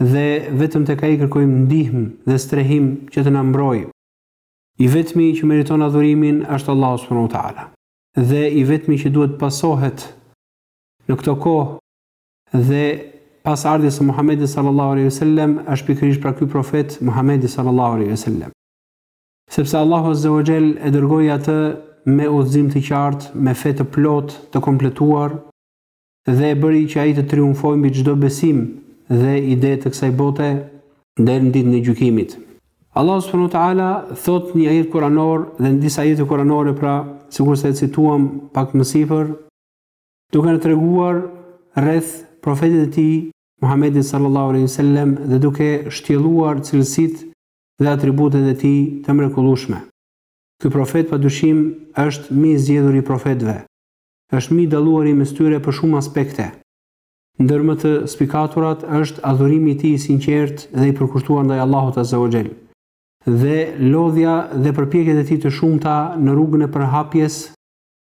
dhe vetëm tek Ai kërkojmë ndihmë dhe strehim që të na mbrojë. I vetmi që meriton adhurimin është Allahu subhanahu wa ta'ala dhe i vetmi që duhet pasohet në këto kohë dhe pas ardhjes së Muhamedit sallallahu alaihi wasallam është pikërisht pra ky profet Muhamedi sallallahu alaihi wasallam. Sepse Allahu azza wa jall e dërgoi atë me udhëzim të qartë, me fe të plotë, të kompletuar, dhe e bëri që ai të triumfojë mbi çdo besim dhe ide të kësaj bote deri në Ditën e Gjykimit. Allahu subhanahu wa ta'ala thotë në një ajet kuranor dhe në disa ajete kuranore pra sikurse e cituam pak më sipër, duke na treguar rreth Profetit të tij, Muhammedin sallallahu alejhi ve sellem dhe duke shtjelluar cilësitë dhe atributet e tij të mrekullueshme. Ky profet padyshim është më i zgjedhuri i profetëve. është më i dalluari mes tyre për shumë aspekte. Ndër më të spikaturat është adhurimi i tij i sinqertë dhe i përkushtuar ndaj Allahut azza wa jall, dhe lodhja dhe përpjekjet e tij të shumta në rrugën e përhapjes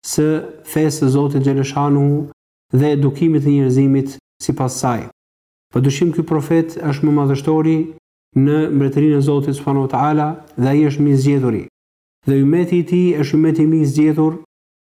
së fesë së Zotit xheleshanuhu dhe edukimit të njerëzimit sipas saj. Padyshim ky profet është më madhështori në Mbretërinë e Zotit subhanahu wa ta'ala dhe ai është më i zgjedhuri. Dhe ymmeti i tij është ymmeti më i zgjedhur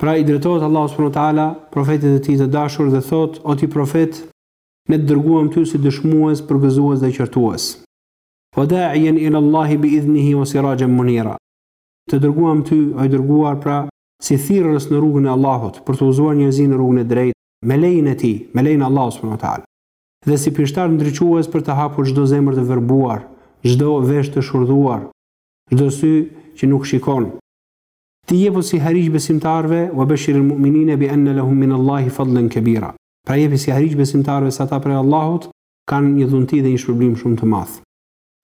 Pra i drejtohet Allahu subhanahu wa ta'ala profetit të Tij të dashur dhe thotë, O ti profet, ne të dërguam ty si dëshmues, përgëzues dhe qortues. Wa da'iyan ila Allahi bi idhnihi wa sirajan munira. Të dërguam ty, o i dërguar, pra, si thirrës në rrugën e Allahut, për të udhëzuar njerëzinë në rrugën e drejtë, me lejen e Tij, me lejen e Allahut subhanahu wa ta'ala, dhe si pishtar ndriçues për të hapur çdo zemër të verbuar, çdo vesh të shurdhuar, çdo sy që nuk shikon. Ti jepu sihariq besimtarëve, wa bashiril mu'minina bi anna lahum min Allahi fadlan kabira. Pra jepi sihariq besimtarëve se ata prej Allahut kanë një dhunti dhe një shpërblim shumë të madh.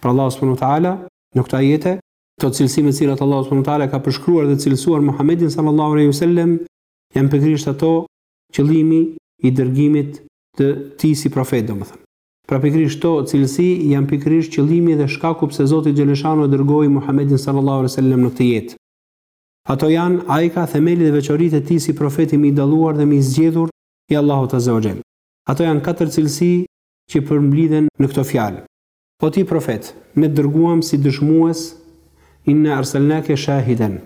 Pra Allahu subhanahu wa ta'ala në këto ajete. Këto cilësi me të cilat Allahu subhanahu wa ta'ala e ka përshkruar dhe cilësuar Muhammedin sallallahu alejhi ve sellem janë pikërisht ato qëllimi i dërgimit të tij si profet, domethënë. Pra pikërisht këto cilësi janë pikërisht qëllimi dhe shkaku pse Zoti xheleshanu e dërgoi Muhammedin sallallahu alejhi ve sellem në këtë jetë. Ato janë, ajka, themeli dhe veçoritë e tij si profeti më i dalluar dhe më i zgjedhur i Allahut azze ue xhel. Ato janë katër cilësi që përmblidhen në këto fjalë. O ti profet, ne të dërguam si dëshmues, inna arsalnake shahidan,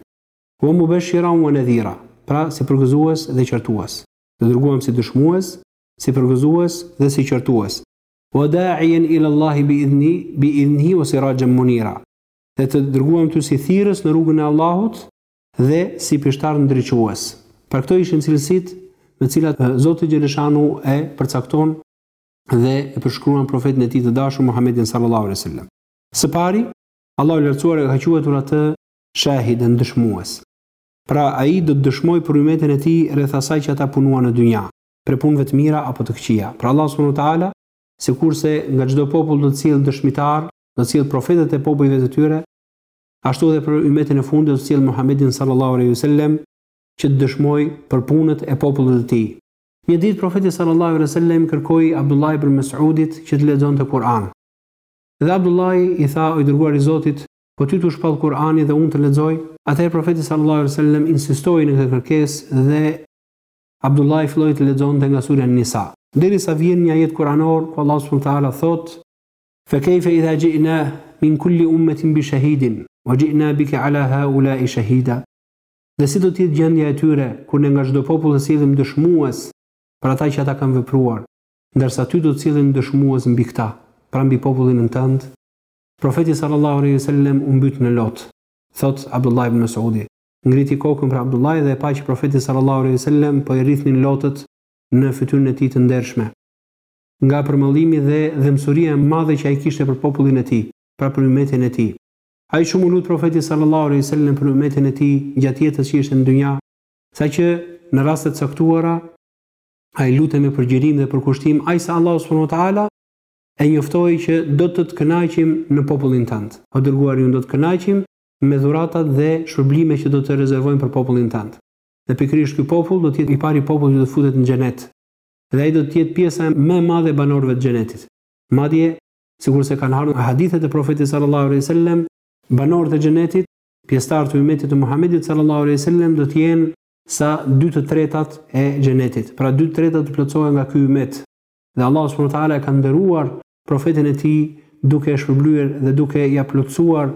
wa mubashiran wa nadhira, pra si përgëzues dhe qortues. Të dërguam si dëshmues, si përgëzues dhe si qortues, wa da'iyan ila Allahi bi idhni bi idhnihi wa sirajan munira, dhe të dërguam ty si thirrës në rrugën e Allahut dhe si pishtar ndriçues. Pra këto ishin cilësitë me të cilat Zoti xheleshanu e përcakton dhe e përshkruan profetin e tij të dashur Muhammedin sallallahu alaihi wasallam. Së pari, Allahu i lartësuar e ka quajtur atë shahiden dëshmues. Pra ai do të dëshmojë për ymmetin e tij rreth asaj që ata punuan në dynja, prej punëve të mira apo të këqija. Pra Allahu subhanahu wa ta'ala, sikurse nga çdo popull do të sjellë dëshmitarë, do të sjellë profetët e popujve të tyre, ashtu edhe për ymmetin e fundit do të sjellë Muhammedin sallallahu alejhi ve sellem që të dëshmojë për punët e popullit të tij. Një ditë profeti sallallahu alejhi ve sellem i kërkoi Abdullah ibn Mes'udit që të lexonte Kur'an. Dhe Abdullahi i tha, o i dërguari i Zotit, po ty t'u shpall Kur'ani dhe unë të lexoj? Atëherë profeti sallallahu alejhi ve sellem insistoi në këtë kërkesë dhe Abdullahi filloi të lexonte nga surja Nisa, derisa vjen një ajet kuranor ku Allahu subhanahu wa teala thotë, Fe kejfe idha ji'na min kulli ummetin bi shahidin, wa ji'na bike ala haulai shahida, Dhe si do të jetë gjendja e tyre, kur ne nga çdo popull të sjellim dëshmues për atë që ata kanë vepruar, ndërsa ty do të sjellim dëshmues mbi këta, pra mbi popullin tënd? Profeti sallallahu alejhi ve sellem u mbyt në lot. Thotë Abdullah ibn Mes'udi, ngriti kokën pra Abdullahi dhe e pa që Profeti sallallahu alejhi ve sellem po i rridhnin lotët në fytyrën e tij të ndershme nga përmallimi dhe dhembshuria e madhe që ai kishte për popullin e tij, pra për ymmetin e tij. Ai shumë u lut Profeti sallallahu alejhi ve sellem për ymmetin e tij gjatë jetës që ishte në dynja, saqë në raste të caktuara ai lutej me përgjërim dhe përkushtim aq sa Allahu subhanahu wa taala e njoftoi që do të të kënaqim në popullin tënd. O i dërguari ynë, do të kënaqim me dhuratat dhe shpërblimet që do të rezervojmë për popullin tënd. Dhe pikërisht ky popull do të jetë i pari popull që do të futet në Xhenet. Dhe ai do të jetë pjesa më e madhe e banorëve të Xhenetit. Madje, sikurse kanë ardhur hadithet e Profetit sallallahu alejhi ve sellem, banorët e Xhenetit, pjesëtarë të umetit të Muhamedit sallallahu alejhi ve sellem do të jenë sa dy të tretat e Xhenetit. Pra dy të tretat do të plotësohen nga ky umet. Dhe Allahu subhanahu wa taala e ka nderuar Profetin e tij duke e shpërblyer dhe duke ia plotësuar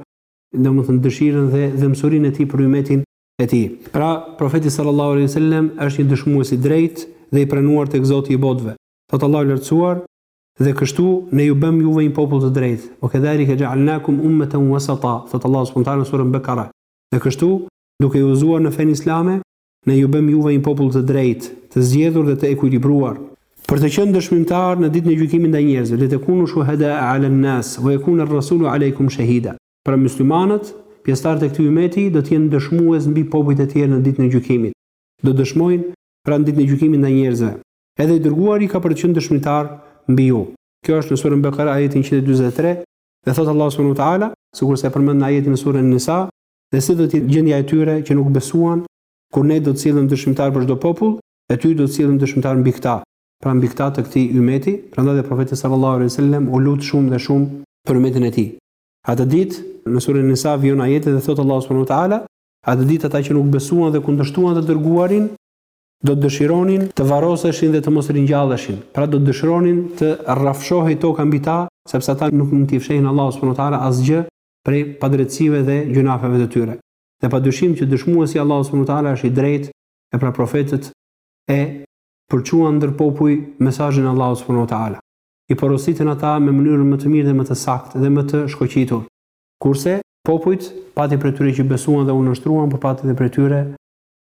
domethënë dëshirën dhe dhembshurinë e tij për umetin e tij. Pra, profeti sallallahu alaihi wasallam është një dëshmues i drejtë dhe i pranuar tek Zoti i botëve. Thot Allahu i lartësuar, dhe kështu ne ju bëmë juve një popull të drejtë. Wa kedhalika ja'alnakum ummatan wasata, thot Allahu subhanahu wa taala në surën Bekara. Dhe kështu, duke ju udhëzuar në fenë islame, Ne ju bëmë juve një popull të drejtë, të zgjedhur dhe të ekuilibruar, për të qenë dëshmitarë në Ditën e Gjykimit ndaj njerëzve, litekunu shuhada'a 'ala n-nas, wa yakuna r-rasulu 'alejkum shahida. Pra myslimanët, pjesëtarët e këtij ymmeti, do të jenë dëshmues mbi popujt e tjerë në Ditën e Gjykimit. Do të dëshmojnë, pra në Ditën e Gjykimit ndaj njerëzve. Edhe i Dërguari ka për të qenë dëshmitar mbi ju. Kjo është në Surën Bekare, ajeti njëqind e dyzet e tre, dhe thotë Allahu subhanahu wa ta'ala, sikurse e përmend në ajetin në Surën An-Nisa, dhe si do të jetë gjendja e tyre që nuk besuan, kur Ne do të sjellim dëshmitarë për çdo popull, e ty do të sjellim dëshmitar mbi këta, pra mbi këta të këtij ymmeti, prandaj dhe Profeti sallallahu alejhi ve sellem u lut shumë dhe shumë për ymmetin e tij. Atë ditë, në Suren Nisa vijon ajeti dhe thotë Allahu subhanahu ve teala, Atë ditë ata që nuk besuan dhe kundërshtuan të dërguarin, do të dëshironin të varroseshin dhe të mos ringjalleshin, pra do të dëshironin të rrafshohej toka mbi ta, sepse ata nuk mund t'i fshehin Allahut subhanahu ve teala asgjë prej padrejtësive dhe gjynafeve të tyre. Dhe padyshim që dëshmuesi Allahu subhanahu wa taala është i drejtë e pra profetët e përçuan ndër popuj mesazhin e Allahut subhanahu wa taala. I porositën ata me mënyrën më të mirë dhe më të saktë dhe më të shkoqitur. Kurse popujt, pati prej tyre që besuan dhe u nënshtruan, por pati dhe prej tyre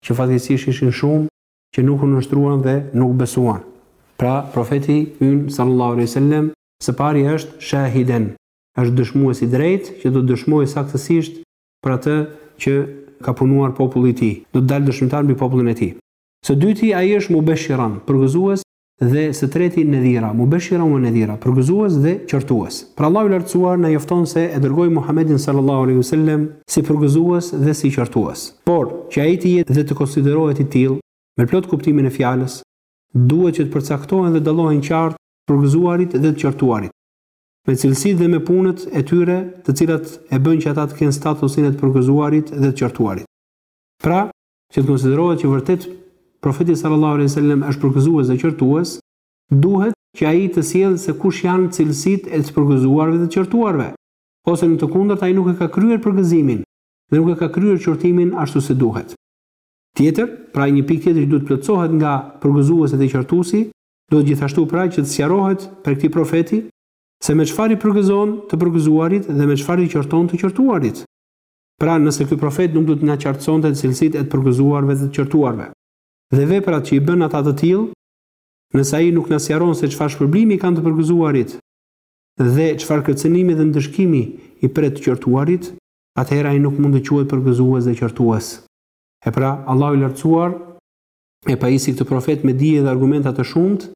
që fatkeqësisht ishin shumë që nuk u nënshtruan dhe nuk besuan. Pra, profeti ynë sallallahu alaihi wasallam së pari është shahiden, është dëshmues i drejtë që do të dëshmojë saktësisht për atë që ka punuar populli i tij, do të dalë dëshmitar mbi popullin e tij. Së dyti, ai është mubeshiran, përgëzues, dhe së treti nedhira, mubeshiran wa nedhira, përgëzues dhe qortues. Pra Allahu i Lartësuar na njofton se e dërgoi Muhamedin sallallahu alejhi ve sellem si përgëzues dhe si qortues. Por, që ai të jetë dhe të konsiderohet i tillë, me plot kuptimin e fjalës, duhet që të përcaktohen dhe dallohen qartë të përgëzuarit dhe të qortuarit. me cilësitë dhe me punët e tyre të cilat e bën që ata të kenë statusin e të përgëzuarit dhe të qortuarit. Pra, që të konsiderohet që vërtet Profeti sallallahu alejhi ve sellem është përgëzues dhe qortues, duhet që ai të sjellë se kush janë cilësitë e të përgëzuarve dhe të qortuarve, ose në të kundërt ai nuk e ka kryer përgëzimin dhe nuk e ka kryer qortimin ashtu si duhet. Tjetër, pra një pikë tjetër që duhet të plotësohet nga përgëzuesi dhe qortuesi, Duhet gjithashtu pra që të sqarohet prej këtij profeti se me çfarë i përgëzon të përgëzuarit dhe me çfarë i qorton të qortuarit. Pra, nëse ky profet nuk do të na qartësonte cilësitë e të përgëzuarve dhe të qortuarve, dhe veprat që i bën ata të tillë, nëse ai nuk na sqaron se çfarë shpërblimi kanë të përgëzuarit dhe çfarë kërcënimi dhe ndëshkimi i pret të qortuarit, atëherë ai nuk mund të quhet përgëzues dhe qortues. E pra, Allahu i Lartësuar, e pajisi këtë profet me dije dhe argumenta të shumtë,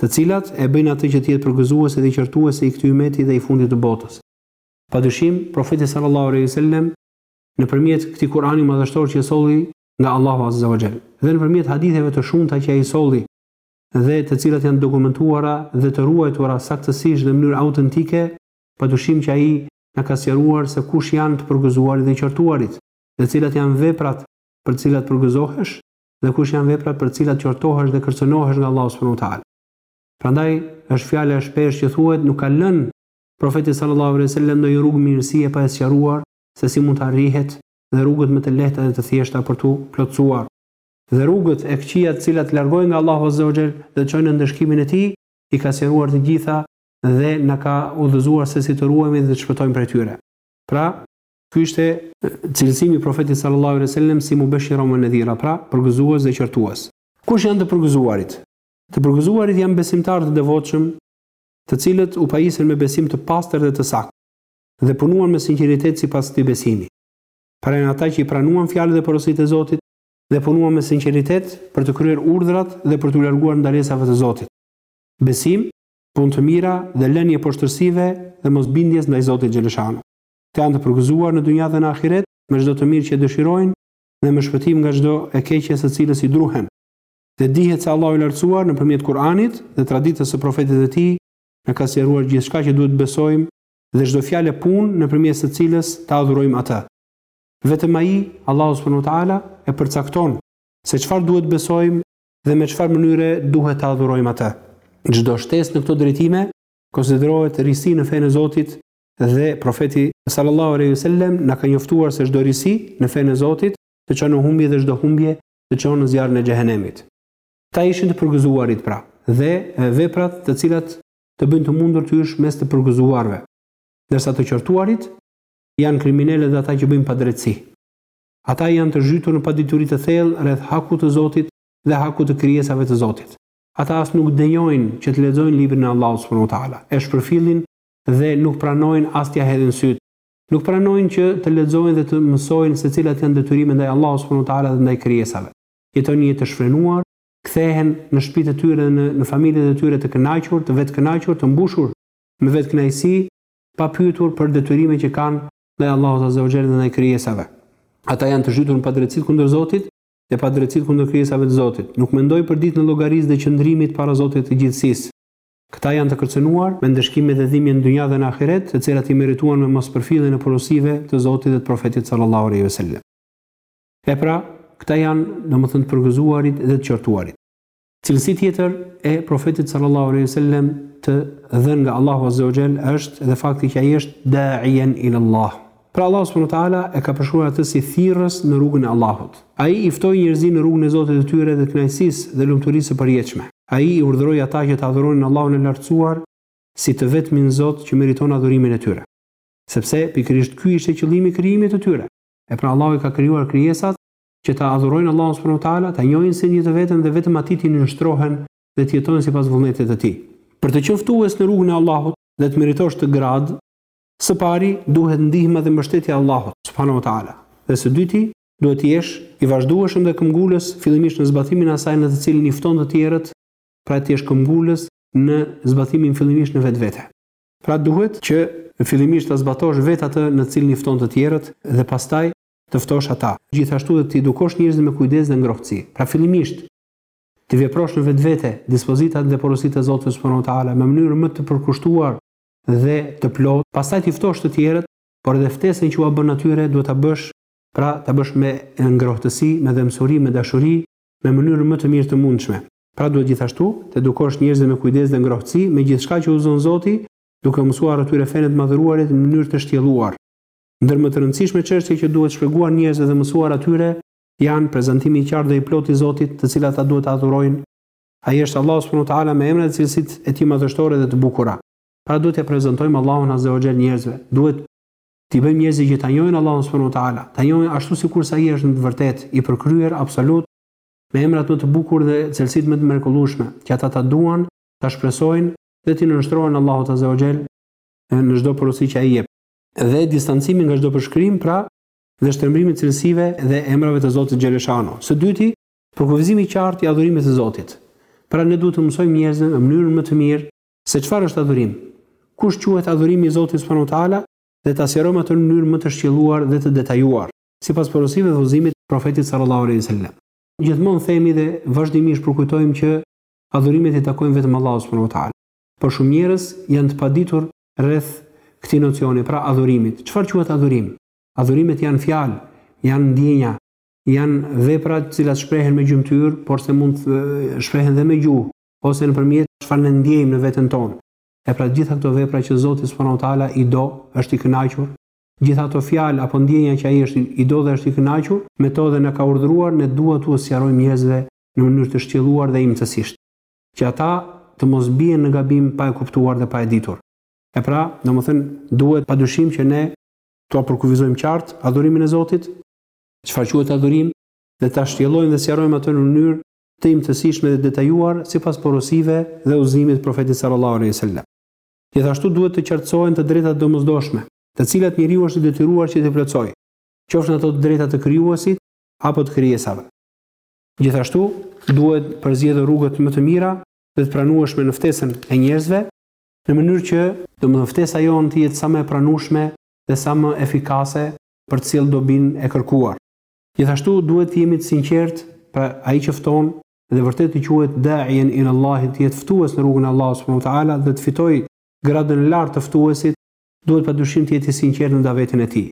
të cilat e bëjnë atë që të jetë përgëzues dhe qortues i këtij ymmeti dhe i fundit të botës. Padyshim, Profeti sallallahu alejhi ve sellem nëpërmjet këtij Kur'ani madhështor që e solli nga Allahu azza wa xhel, dhe nëpërmjet haditheve të shumta që ai solli dhe të cilat janë dokumentuara dhe të ruajtura saktësisht dhe në mënyrë autentike, padyshim që ai na ka sqaruar se kush janë të përgëzuarit dhe qortuarit dhe cilat janë veprat për të cilat përgëzohesh, dhe kush janë veprat për të cilat qortohesh dhe kërcënohesh nga Allahu subhanahu wa ta'ala. Prandaj, është fjala e shpesh që thuhet, nuk ka lënë Profeti sallallahu alejhi ve sellem ndonjë rrugë mirësie pa e sqaruar se si mund të arrihet dhe rrugët më të lehta dhe të thjeshta për t'u plotësuar dhe rrugët e këqija të cilat largojnë nga Allahu azza wa jall dhe çojnë në ndëshkimin e tij, i ka sqaruar të gjitha dhe na ka udhëzuar se si të ruhemi dhe të shpëtojmë prej tyre. Pra, Ky ishte cilësimi i Profetit sallallahu alejhi ve sellem si mubeshiran wa nadhira, pra përgëzues dhe qortues. Kush janë të përgëzuarit? Të përgëzuarit janë besimtarë të devotshëm, të cilët u pajisën me besim të pastër dhe të saktë, dhe punuan me sinqeritet sipas këtij besimi. Pra janë ata që i pranuan fjalët dhe porositë e Zotit dhe punuan me sinqeritet për të kryer urdhrat dhe për t'u larguar ndalesave të Zotit. Besim, punë të mira dhe lënie poshtërsive dhe mosbindjes ndaj Zotit xhaleshanu. të janë të përgëzuar në dynja dhe në ahiret me çdo të mirë që dëshirojnë dhe me shpëtim nga çdo e keqe së cilës i druhen. Dhe dihet se Allahu i Lartësuar nëpërmjet Kur'anit dhe traditës së profetit të tij na ka sqaruar gjithçka që duhet besojmë dhe çdo fjalë e punë nëpërmjet së cilës ta adhurojmë atë. Vetëm ai, Allahu subhanahu wa taala, e përcakton se çfarë duhet besojmë dhe me çfarë mënyre duhet ta adhurojmë atë. Çdo shtesë në këto drejtime konsiderohet risi në fenë e Zotit Dhe profeti sallallahu alaihi wasallam na ka njoftuar se çdo risi në fenë e Zotit të çon në humbje dhe çdo humbje të çon në zjarrin e xhehenemit. Këta ishin të përgëzuarit pra, dhe veprat të cilat të bëjnë të mundur të hysh mes të përgëzuarve, ndërsa të qortuarit janë kriminelët dhe ata që bëjnë padrejtësi. Ata janë të zhytur në padituri të thellë rreth hakut të Zotit dhe hakut të krijesave të Zotit. Ata as nuk denjojnë që të lexojnë librin e Allahut subhanahu wa taala, e shpërfillin dhe nuk pranojnë as t'ia hedhin sytë. Nuk pranojnë që të lexojnë dhe të mësojnë se cilat janë detyrimet ndaj Allahut subhanahu wa taala dhe ndaj krijesave. Jetojnë një jetë të shfrenuar, kthehen në shtëpitë e tyre dhe në familjet e tyre të kënaqur, të vetëkënaqur, të mbushur me vetëkënaqësi, pa pyetur për detyrimet që kanë ndaj Allahut azza wa xhel dhe ndaj krijesave. Ata janë të zhytur në padrejtësitë kundër Zotit dhe padrejtësitë kundër krijesave të Zotit. Nuk mendojnë për ditën e llogarisë dhe qëndrimit para Zotit të gjithësisë. Këta janë të kërcënuar, me ndëshkime dhe dhimbje në dynja dhe në ahiret, të cilat i merituan me mospërfilljen e porosive të Zotit dhe të Profetit sallallahu alejhi ve sellem. E pra, këta janë, domethënë të përgëzuarit dhe të qortuarit. Cilësi tjetër e Profetit sallallahu alejhi ve sellem të dhënë nga Allahu azza wa xhel është dhe fakti që ai është, Da'iyan ila Allah, Pra Allahu subhanahu wa ta'ala e ka përshkruar atë si thirrës në rrugën e Allahut. Ai i ftoi njerëzinë në rrugën e Zotit të tyre dhe kënaqësisë dhe lumturisë së përjetshme. Ai i urdhëroi ata që të adhuronin Allahun e Lartësuar si të vetmin Zot që meriton adhurimin e tyre. Sepse, pikërisht ky ishte qëllimi i krijimit të tyre. E pra Allahu i ka krijuar krijesat që ta adhurojnë Allahun subhanahu wa ta'ala, ta njohin si një të vetëm dhe vetëm Atij t'i nënshtrohen dhe të jetojnë sipas vullnetit të Tij. Për të qenë ftues në rrugën e Allahut dhe të meritosh këtë gradë, Së pari, duhet ndihma dhe mbështetja e Allahut, subhanahu wa ta'ala. Dhe së dyti, duhet të jesh i vazhdueshëm dhe këmbëngulës fillimisht në zbatimin e asaj në të cilën i fton të tjerët, pra të jesh këmbëngulës në zbatimin fillimisht në vetvete. Pra duhet që fillimisht ta zbatosh vetë atë në të cilën i fton të tjerët dhe pastaj të ftosh ata. Gjithashtu dhe të edukosh njerëzit me kujdes dhe ngrohtësi. Pra fillimisht të veprosh në vetvete dispozitat dhe porositë e Zotit subhanahu wa ta'ala në mënyrë më të përkushtuar dhe të plotë, pastaj t'i ftosh të tjerët, por edhe ftesën që ua bën atyre duhet ta bësh, pra ta bësh me ngrohtësi, me dhembshuri, me dashuri, me mënyrën më të mirë të mundshme. Pra duhet gjithashtu t'edukosh njerëzit me kujdes dhe ngrohtësi me gjithçka që udhëzon Zoti, duke u mësuar atyre fenë e të Madhëruarit në mënyrë të shtjelluar. Ndër më të rëndësishme çështje që duhet shpjeguar njerëzve dhe mësuar atyre janë prezantimi i qartë dhe i plotë i Zotit, të cilat ata duhet ta adhurojnë, Ai është Allahu subhanahu wa taala me emrat e cilësitë e tij madhështore dhe të bukura. Pra duhet t'ia prezantojmë Allahun azze wa xhel njerëzve. Duhet t'i bëjmë njerëzit që ta njohin Allahun subhanahu wa taala, ta njohin ashtu sikurse ai është në të vërtetë i përkryer absolut me emrat më të bukur dhe cilësitë më të mrekullueshme, që ata ta duan, ta shpresojnë dhe t'i nënshtrohen Allahut azze wa xhel në çdo porosi që ai jep. Dhe distancimi nga çdo përshkrim, pra, dhe shtrëmbrimi i cilësive dhe emrave të Zotit xhel-le shanuhu. Së dyti, Përkufizimi i qartë i adhurimit të Zotit. Pra ne duhet të mësojmë njerëzit në mënyrën më të mirë se çfarë është adhurim, kush quhet adhurimi i Zotit subhanahu wa ta'ala dhe ta sqarojmë atë në mënyrë më të shtjelluar dhe të detajuar, sipas porosive dhe udhëzimit të Profetit sallallahu alejhi ve sellem. Gjithmonë themi dhe vazhdimisht përkujtojmë që adhurimet i takojnë vetëm Allahut subhanahu wa ta'ala. Por shumë njerëz janë të paditur rreth këtij nocioni, pra adhurimit. Çfarë quhet adhurim? Adhurimet janë fjalë, janë ndjenja, Janë vepra të cilat shprehen me gjymtyrë, porse mund të shprehen dhe me gjuhë, ose nëpërmjet çfarë ne ndjejmë në veten tonë. E pra të gjitha këto vepra që Zoti subhanahu wa ta'ala i do, është i kënaqur, gjitha ato fjalë apo ndjenja që Ai është i do dhe është i kënaqur me to dhe na ka urdhëruar, ne duhet t'ua sqarojmë njerëzve në mënyrë të shtjelluar dhe imtësisht, që ata të mos bien në gabim pa e kuptuar dhe pa e ditur. E pra, domethënë, duhet padyshim që ne t'ua përkufizojmë qartë adhurimin e Zotit, çfarë quhet adhurim, dhe ta shtjellojmë dhe sqarojmë atë në mënyrë të imtësishme dhe detajuar sipas porosive dhe udhëzimit të Profetit sallallahu alejhi ve sellem. Gjithashtu duhet të qartësohen të drejtat e domosdoshme, të cilat njeriu është i detyruar që t'i plotësojë, qoftë ato të drejta të Krijuesit apo të krijesave. Gjithashtu, duhet përzgjedhur rrugët më të mira dhe të pranueshme në ftesën e njerëzve, në mënyrë që, domethënë ftesa jonë të jetë sa më e pranueshme dhe sa më efikase për të sjellë dobinë e kërkuar. Gjithashtu duhet të jemi të sinqertë, pra ai që fton dhe vërtet të quhet da'iyan ila Allahi të jetë ftues në rrugën e Allahut subhanahu wa ta'ala dhe të fitojë gradën e lartë të ftuesit, duhet padyshim të jetë i sinqertë në davetin e tij.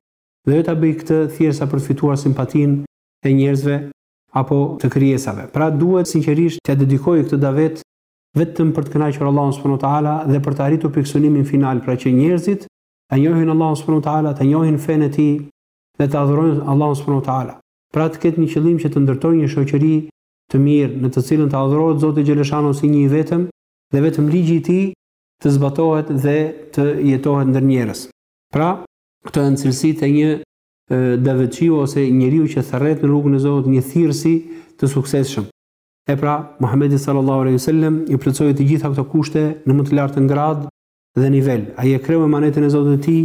Dhe jo ta bëjë këtë thjesht për të fituar simpatinë e njerëzve apo të krijesave. Pra duhet sinqerisht t'ia dedikojë këtë davet vetëm për të kënaqur Allahun subhanahu wa ta'ala dhe për të arritur pikësynimin final, pra që njerëzit ta njohin Allahun subhanahu wa taala, ta njohin fenë e tij dhe ta adhurojnë Allahun subhanahu wa taala. Pra të ketë një qëllim që të ndërtojë një shoqëri të mirë në të cilën të adhurohet Zoti xhele shanuhu si një i vetëm dhe vetëm ligji i tij të zbatohet dhe të jetohet ndër njerëz. Pra, këto janë cilësitë e një davetçiu ose njeriu që thërret në rrugën e Zotit, një thirrësi të suksesshëm. E pra, Muhamedi sallallahu alaihi wasallam i plotësoi të gjitha këto kushte në më të lartën gradë dhe nivel. Ai e kreu emanetin e Zotit të tij,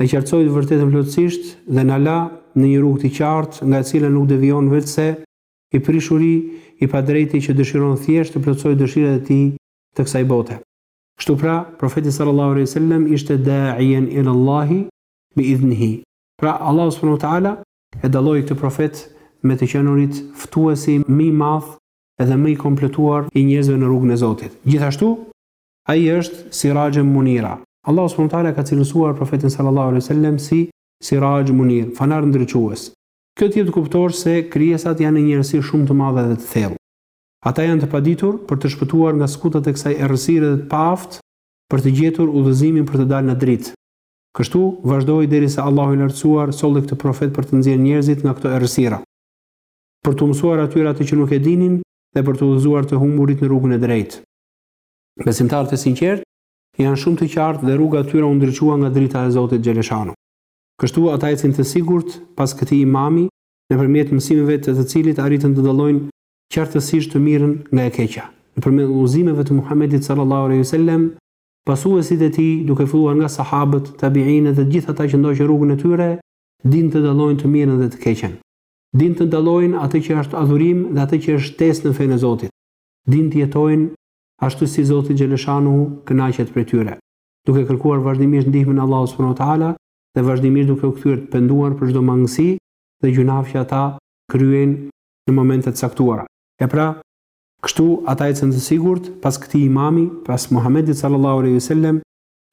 e qartësoi të vërtetën plotësisht dhe na la në një rrugë të qartë, nga e cila nuk devijon veçse i prishuri, i padrejti që dëshiron thjesht të plotësojë dëshirat e tij të kësaj bote. Kështu pra, Profeti sallallahu alejhi ve sellem ishte da'iyan ila Allahi bi idhnihi. Pra, Allahu subhanahu wa ta'ala e dalloi këtë profet me të qenurit ftuesi më i madh edhe më i kompletuar i njerëzve në rrugën e Zotit. Gjithashtu, Ai është Siraxhen Munira. Allahu subhanahu wa taala e ka cilësuar Profetin sallallahu alejhi ve sellem si Siraxh Munir, fanar ndriçues. Kjo të jep të kuptosh se krijesat janë në një errësirë shumë të madhe dhe të thellë. Ata janë të paditur për të shpëtuar nga skutat e kësaj errësire dhe të paaftë për të gjetur udhëzimin për të dalë në dritë. Kështu vazhdoi derisa Allahu i Lartësuar solli këtë profet për të nxjerrë njerëzit nga këto errësira, për t'u mësuar atyre atë që nuk e dinin dhe për të udhëzuar të humburit në rrugën e drejtë. Besimtarët e sinqertë janë shumë të qartë dhe rruga e tyre u ndriçua nga drita e Zotit xheleshanu. Kështu ata ecën të sigurt pas këtij imami, nëpërmjet mësimeve të të cilit arritën të dallojnë qartësisht të mirën nga e keqja. Nëpërmjet udhëzimeve të Muhamedit sallallahu alejhi ve selem, pasuesit e tij, duke filluar nga sahabët, tabiinët dhe të gjithë ata që ndoqën rrugën e tyre, dinë të dallojnë të mirën dhe të keqen. Dinë të dallojnë atë që është adhurim dhe atë që është shtesë në fenë e Zotit. Dinë të jetojnë ashtu si Zoti xheleshanuhu kënaqet prej tyre, duke kërkuar vazhdimisht ndihmën e Allahut subhanahu wa ta'ala dhe vazhdimisht duke u kthyer të penduar për çdo mangësi dhe gjynah që ata kryejnë në momente të caktuara. E pra, kështu ata ecën të sigurt pas këtij Imami, pas Muhamedit sallallahu alejhi ve sellem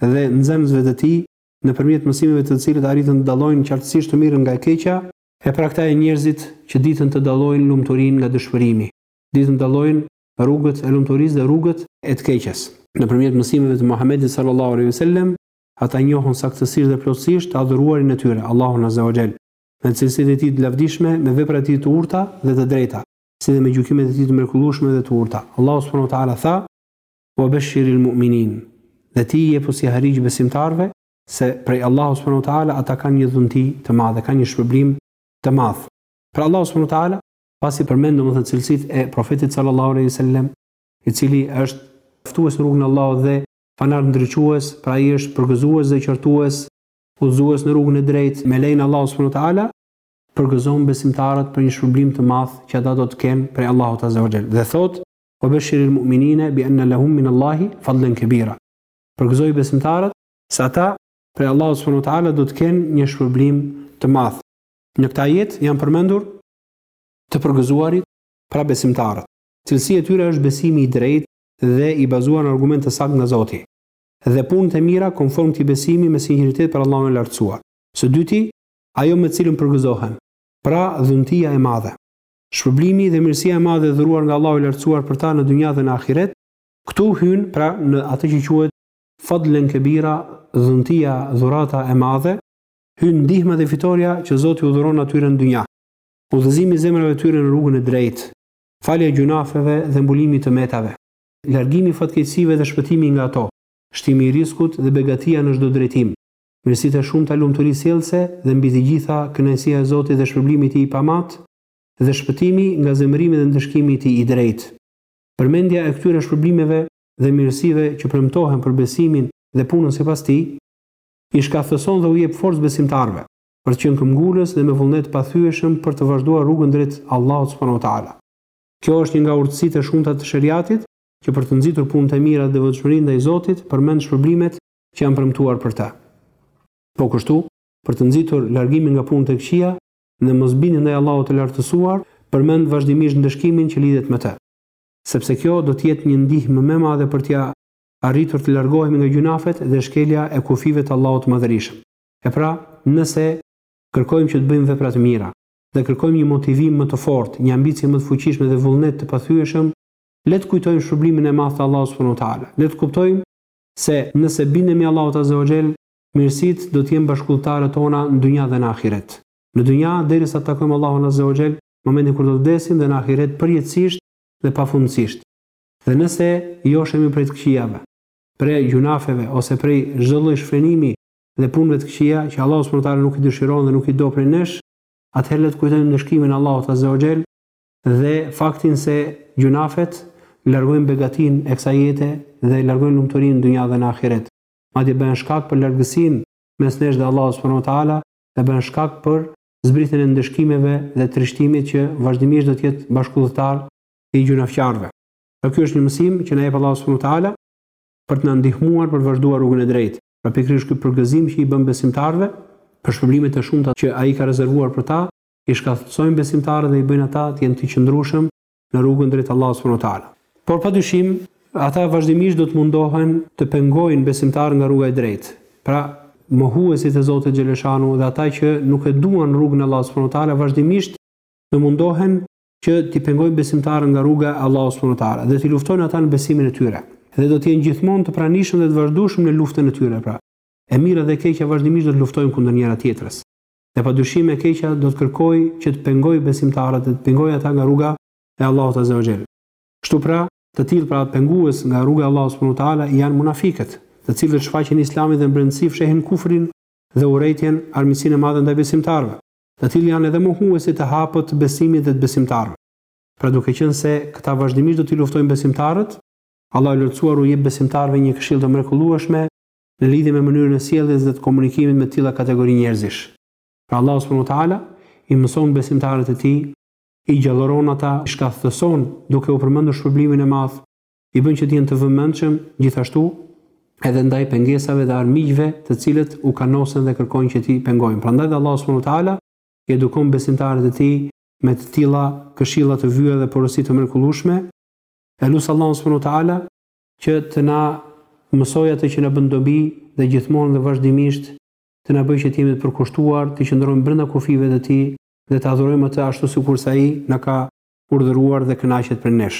dhe nxënësve të tij, nëpërmjet mësimeve të cilët arritën të dallojnë qartësisht të mirën nga e keqja, e pra këta janë njerëzit që ditën të dallojnë lumturinë nga dëshpërimi, ditën të dallojnë rrugët e lumturisë dhe rrugët e të keqes. Nëpërmjet mësimeve të Muhamedit sallallahu alejhi ve sellem, ata njohën saktësisht dhe plotësisht të adhuruarin e tyre, Allahun azza wa xhel, me cilësitë e Tij të lavdishme, me veprat e Tij të urta dhe të drejta, si dhe me gjykimet e Tij të mrekullueshme dhe të urta. Allahu subhanahu wa taala tha, Wa bashiril mu'minin, dhe ti jepu sihariq besimtarëve, se prej Allahut subhanahu wa taala ata kanë një dhunti të madhe, kanë një shpërblim të madh. Pra Allahu subhanahu wa taala Pasi përmend domethënë cilësitë e Profetit sallallahu alejhi ve sellem, i cili është ftues në rrugën e Allahut dhe fanar ndriçues, pra ai është përgëzues dhe qortues, udhëzues në rrugën e drejtë me lejen e Allahut subhanu wa ta'ala, përgëzon besimtarët për një shpërblim të madh që ata do të kenë prej Allahut azza wa jall dhe thotë, Wa bashiril mu'minina bi anna lahum min Allahi fadlan kabira. Përgëzoi besimtarët se ata prej Allahut subhanu wa ta'ala do të kenë një shpërblim të madh. Në këtë ajet janë përmendur Të përgëzuarit, pra besimtarët, cilësi e tyre është besimi i drejtë dhe i bazuar në argument të saktë nga Zoti, dhe punët e mira konform këtij besimi me sinqeritet për Allahun e Lartësuar. Së dyti, ajo me të cilën përgëzohen, pra dhuntia e madhe. Shpërblimi dhe mirësia e madhe e dhuruar nga Allahu i Lartësuar për ta në dynja dhe në ahiret, këtu hyn, pra, në atë që quhet fadlen kebira, dhuntia, dhurata, e madhe, Hyn ndihma dhe fitorja që Zoti u dhuron atyre në dynja. Udhëzimi i zemrave tyre në rrugën e drejtë. Falja e gjunafeve dhe mbulimi i të metave. Largimi i fatkeqësive dhe shpëtimi nga ato. Shtimi i riskut dhe begatia në çdo drejtim. Mirësitë e shumta lumturisjellëse dhe mbi të gjitha kënaqësia e Zotit dhe shpërblimi i Tij i pamatë dhe shpëtimi nga zemërimi dhe ndëshkimi i Tij i drejtë. Përmendja e këtyre shpërblimeve dhe mirësive që premtohen për besimin dhe punën sipas Tij, i shkathtëson dhe u jep forcë besimtarëve, për të qenë këmbëngulës dhe me vullnet të pathyeshëm për të vazhduar rrugën drejt Allahut subhanahu wa ta'ala. Kjo është një nga urtësitë e shumta të Sheriatit, që për të nxitur punët e mira dhe devotshmërinë ndaj Zotit, përmend shpërblimet që janë premtuar për të. Po kështu, për të nxitur largimin nga punët e këqija dhe mosbindjen ndaj Allahut të Lartësuar, përmend vazhdimisht ndëshkimin që lidhet me të, sepse kjo do të jetë një ndihmë më e madhe për t'ia arritur të largohemi nga gjynafet dhe shkelja e kufijve të Allahut të Madhërishëm. E pra, nëse kërkojmë që të bëjmë vepra të mira dhe kërkojmë një motivim më të fortë, një ambicie më të fuqishme dhe vullnet të pathyeshëm, le të kujtojmë shpërblimin e madh të Allahut subhanahu wa ta'ala. Le të kuptojmë se nëse bindemi Allahut azza wa xhel, mirësitë do të jenë bashkudhëtarët tona në dynja dhe në ahiret. Në dynja, derisa të takojmë Allahun azza wa xhel, momentin kur do të vdesim dhe në ahiret përjetësisht dhe pafundësisht. Dhe nëse joshemi prej të këqijave, prej gjunafeve ose prej çdo lloj shfrenimi dhe punëve të këqija, që Allahu subhanahu wa ta'ala nuk i dëshiron dhe nuk i do prej nesh, atëherë le të kujtojmë ndëshkimin e Allahut azza wa xhel dhe faktin se gjunafet largojnë begatinë e kësaj jete dhe largojnë lumturinë në dynja dhe në ahiret. Madje bëhen shkak për largësinë mes nesh dhe Allahut subhanahu wa ta'ala dhe bëhen shkak për zbritjen e ndëshkimeve dhe trishtimit që vazhdimisht do të jetë bashkudhëtar i gjunafqarëve. Pra ky është një mësim që na jep Allahu subhanahu wa taala për të na ndihmuar për të vazhduar rrugën e drejtë. Pra pikërisht ky përgëzim që i bën besimtarëve për shpërblimet e shumta që ai ka rezervuar për ta, i shkathtësojnë besimtarët dhe i bëjnë ata të jenë të qëndrueshëm në rrugën drejt Allahut subhanahu wa taala. Por padyshim, ata vazhdimisht do të mundohen të pengojnë besimtarët nga rruga e drejtë. Pra, mohuesit e Zotit xheleshanu dhe ata që nuk e duan rrugën e Allahut subhanahu wa taala vazhdimisht do të mundohen që t'i pengojnë besimtarët nga rruga e Allahut subhanuhu teala dhe t'i luftojnë ata në besimin e tyre. Dhe do të jenë gjithmonë të pranishëm dhe të vazhdueshëm në luftën e tyre, pra, e mira dhe e keqja vazhdimisht do të luftojnë kundër njëra-tjetrës. Dhe padyshim e keqja do të kërkojë që të pengojë besimtarët dhe të pengojë ata nga rruga e Allahut azza wa xhel. Kështu pra, të tillë pra pengues nga rruga e Allahut subhanuhu teala janë munafikët, të cilët shfaqin Islamin dhe në brendësi fshehin kufrin dhe urrejtjen, armiqësinë e madhe ndaj besimtarëve. Të tillë janë edhe mohuesit e hapët të besimit dhe të besimtarëve. Pra duke qenë se këta vazhdimisht do t'i luftojnë besimtarët, Allahu i Lartësuar u jep besimtarëve një këshillë të mrekullueshme në lidhje me mënyrën e sjelljes dhe të komunikimit me të tilla kategori njerëzish. Pra Allahu subhanahu wa ta'ala i mëson besimtarët e Tij, i gjallëron ata, i shkathtëson, duke u përmendur shpërblimin e madh i bën që të jenë të vëmendshëm gjithashtu edhe ndaj pengesave dhe armiqve të cilët u kanosen dhe kërkojnë që t'i pengojnë. Prandaj dhe Allahu subhanahu wa taala i edukon besimtarët e tij me të tilla këshilla të vyera dhe porosi të mrekullueshme. E lus Allahun subhanahu wa taala që të na mësojë atë që na bën dobi dhe gjithmonë dhe vazhdimisht të na bëjë që të jemi të përkushtuar, të qëndrojmë brenda kufijve të tij dhe të adhurojmë atë ashtu sikurse ai na ka urdhëruar dhe kënaqet prej nesh.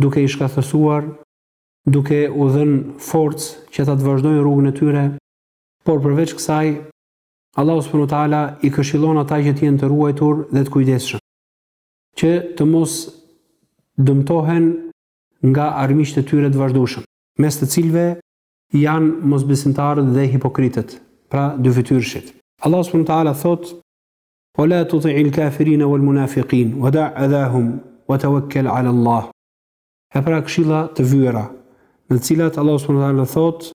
duke i shkathësuar, duke u dhënë forcë që ata të vazhdojnë rrugën e tyre, por përveç kësaj, Allahu subhanahu wa taala i këshillon ata që të jenë të ruajtur dhe të kujdesshëm, që të mos dëmtohen nga armiqtë e tyre të vazhdueshëm, mes të cilëve janë mosbesimtarët dhe hipokritët, pra dyfytyrëshit. Allahu subhanahu wa taala thotë, Wa la tuti il kafirina wal munafiqin, wa da adhahum, wa tawakkel ala Allah. E pra këshilla të vyera, në të cilat Allahu subhanahu wa taala thotë,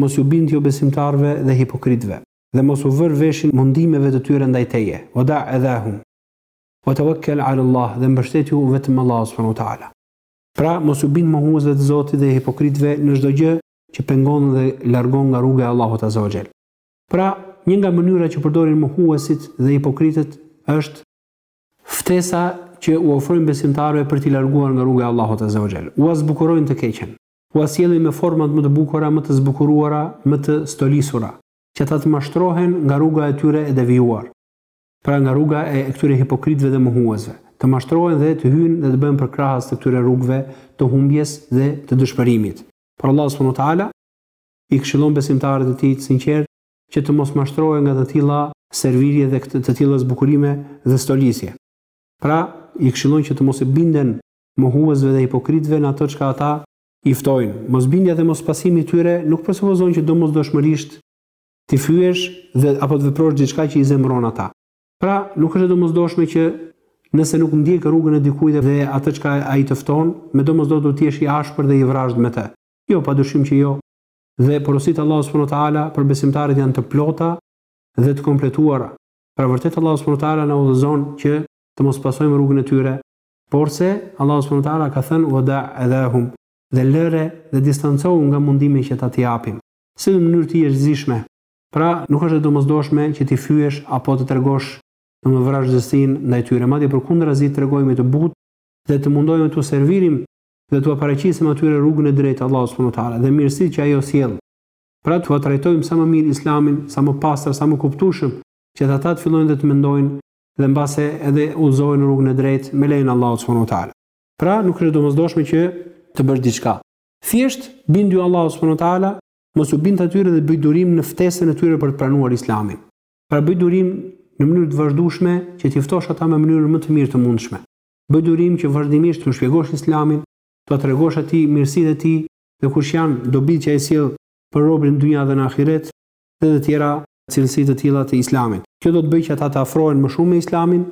Mos iu bind jobesimtarëve dhe hipokritëve, dhe mos u vër veshin mundimeve të tyre ndaj teje, wa da adhahum, wa tawakkel ala Allah, dhe mbështetju vetëm Allahut subhanahu wa taala. Pra, mos iu bind mohuesve të Zotit dhe hipokritëve në çdo gjë që pengon dhe largon nga rruga e Allahut azza wa xhel. Pra, një nga mënyrat që përdorin mohuesit dhe hipokritët është ftesa që u ofrojnë besimtarëve për t'i larguar nga rruga e Allahut azza wa jall. Ua zbukurojnë të keqen. Ua sjellin me format më të bukura, më të zbukuruara, më të stolisura, që ata të mashtrohen nga rruga e tyre e devijuar, pra nga rruga e këtyre hipokritëve dhe mohuesve, të mashtrohen dhe të hyjnë dhe të bëhen përkrahës të këtyre rrugëve të humbjes dhe të dëshpërimit. Por Allahu subhanahu wa ta'ala i këshillon besimtarët e tij të sinqertë që të mos mashtrohen nga të tilla servirje dhe të tilla zbukurime dhe stolisje. Pra, i këshillon që të mos u binden mohuesve dhe hipokritëve në ato çka ata i ftojnë. Mosbindja dhe mospasimi i tyre nuk presupozon që domosdoshmërisht t'i fyesh dhe apo të veprosh diçka që i zemëron ata. Pra, nuk është e domosdoshme që nëse nuk ndjek rrugën e dikujt dhe atë çka ai të fton, medoemos do të jesh i ashpër dhe i vrazhdë me të. Jo, padyshim që jo. Dhe porositë e Allahut subhanahu wa taala për besimtarët janë të plota dhe të kompletuara. Pra vërtet Allahu subhanahu wa taala na udhëzon që të mos pasojmë rrugën e tyre. Porse Allahu subhanahu wa taala ka thënë wada adahum dhe lëre dhe distancohu nga mundimi që ata të japin. Si në mënyrë të jashtëzakonshme. Pra nuk është e domosdoshme që t'i fyesh apo të tregosh domethënë vrazhdësinë ndaj tyre. Madje përkundrazi tregohemi të butë dhe të mundohemi t'u servirim dhe t'ua paraqisim atyre rrugën e drejtë të Allahut subhanahu wa ta'ala dhe mirësitë që ajo sjell. Pra t'ua trajtojmë sa më mirë Islamin, sa më pastër, sa më kuptueshëm, që dhe ata të fillojnë dhe të mendojnë dhe mbase edhe udhëzohen në rrugën e drejtë me lejen e Allahut subhanahu wa ta'ala. Pra nuk është e domosdoshme që të bësh diçka. Thjesht bindu Allahut subhanahu wa ta'ala, mos u bind atyre dhe bëj durim në ftesën e tyre për të pranuar Islamin. Pra bëj durim në mënyrë të vazhdueshme që t'i ftosh ata me mënyrën më të mirë të mundshme. Bëj durim që vazhdimisht t'u shpjegosh Islamin, ta tregosh atij mirësitë e tij dhe kush janë dobitë që ai sjell për robin në dynja dhe në ahiret dhe të tjera cilësi të tilla të Islamit. Kjo do të bëjë që ata të afrohen më shumë me Islamin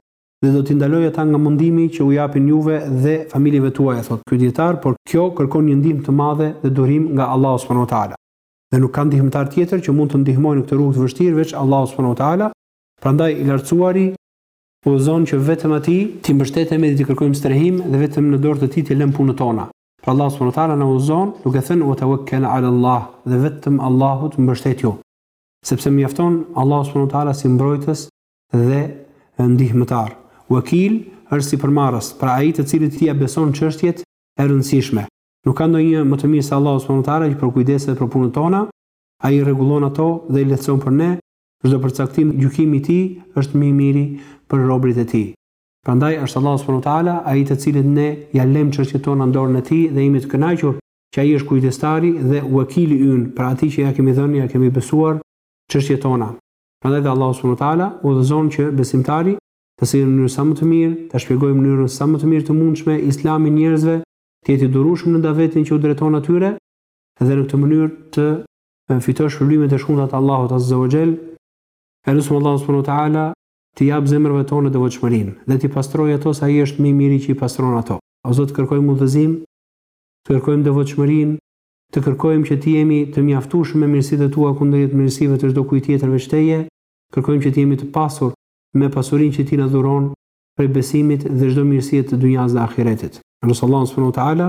dhe do t'i ndalojë ata nga mundimi që u japin juve dhe familjeve tuaja, thotë ky dijetar, por kjo kërkon një ndihmë të madhe dhe durim nga Allahu subhanahu wa taala. Dhe nuk ka ndihmëtar tjetër që mund të ndihmojë në këtë rrugë të vështirë veç Allahut subhanahu wa taala, prandaj i Lartësuari Udhëzon që vetëm Atij t'i mbështetemi dhe t'i kërkojmë strehim dhe vetëm në dorë të Tij t'i lëmë punët tona. Pra Allahu subhanahu wa ta'ala na udhëzon duke thënë, "Wa tawakkal 'ala Allah", dhe vetëm Allahut mbështetju. Sepse mjafton Allahu subhanahu wa ta'ala si mbrojtës dhe ndihmëtar. Wakil është sipërmarrës, pra ai të cilit ti ia beson çështjet e rëndësishme. Nuk ka ndonjë më të mirë se Allahu subhanahu wa ta'ala që përkujdeset për punët tona, Ai i rregullon ato dhe i lehtëson për ne, Çdo përcaktim gjykimi i tij është më i miri për robërit e tij. Prandaj është Allahu subhanahu wa ta'ala ai të cilit ne ia lëmë çështjet tona në dorën e tij dhe jemi të kënaqur që ai është kujdestari dhe uekili ynë për atij që ia kemi dhënë, ia kemi besuar çështjet tona. Prandaj dhe Allahu subhanahu wa ta'ala udhëzon që besimtari të sillet në mënyrë sa më të mirë, ta shpjegojë në mënyrën sa më të mirë të mundshme Islamin njerëzve, të jetë i durueshëm në davetin që u drejton atyre dhe në këtë mënyrë të e fitosh shpërblimet e shumta të Allahut Azza wa Jall, e lusim Allahun subhanahu wa taala t'i japë zemrave tona devotshmërinë dhe t'i pastrojë ato se ai është më i miri që i pastron ato. O Zot kërkojmë udhëzim, të kërkojmë devotshmërinë, të kërkojmë që të jemi të mjaftueshëm me mirësitë e tua kundrejt mirësive të çdokujt tjetër veç teje, kërkojmë që të jemi të pasur me pasurinë që ti na dhuron prej besimit dhe çdo mirësie të dynjasë dhe ahiretit. Lus Allahun subhanahu wa taala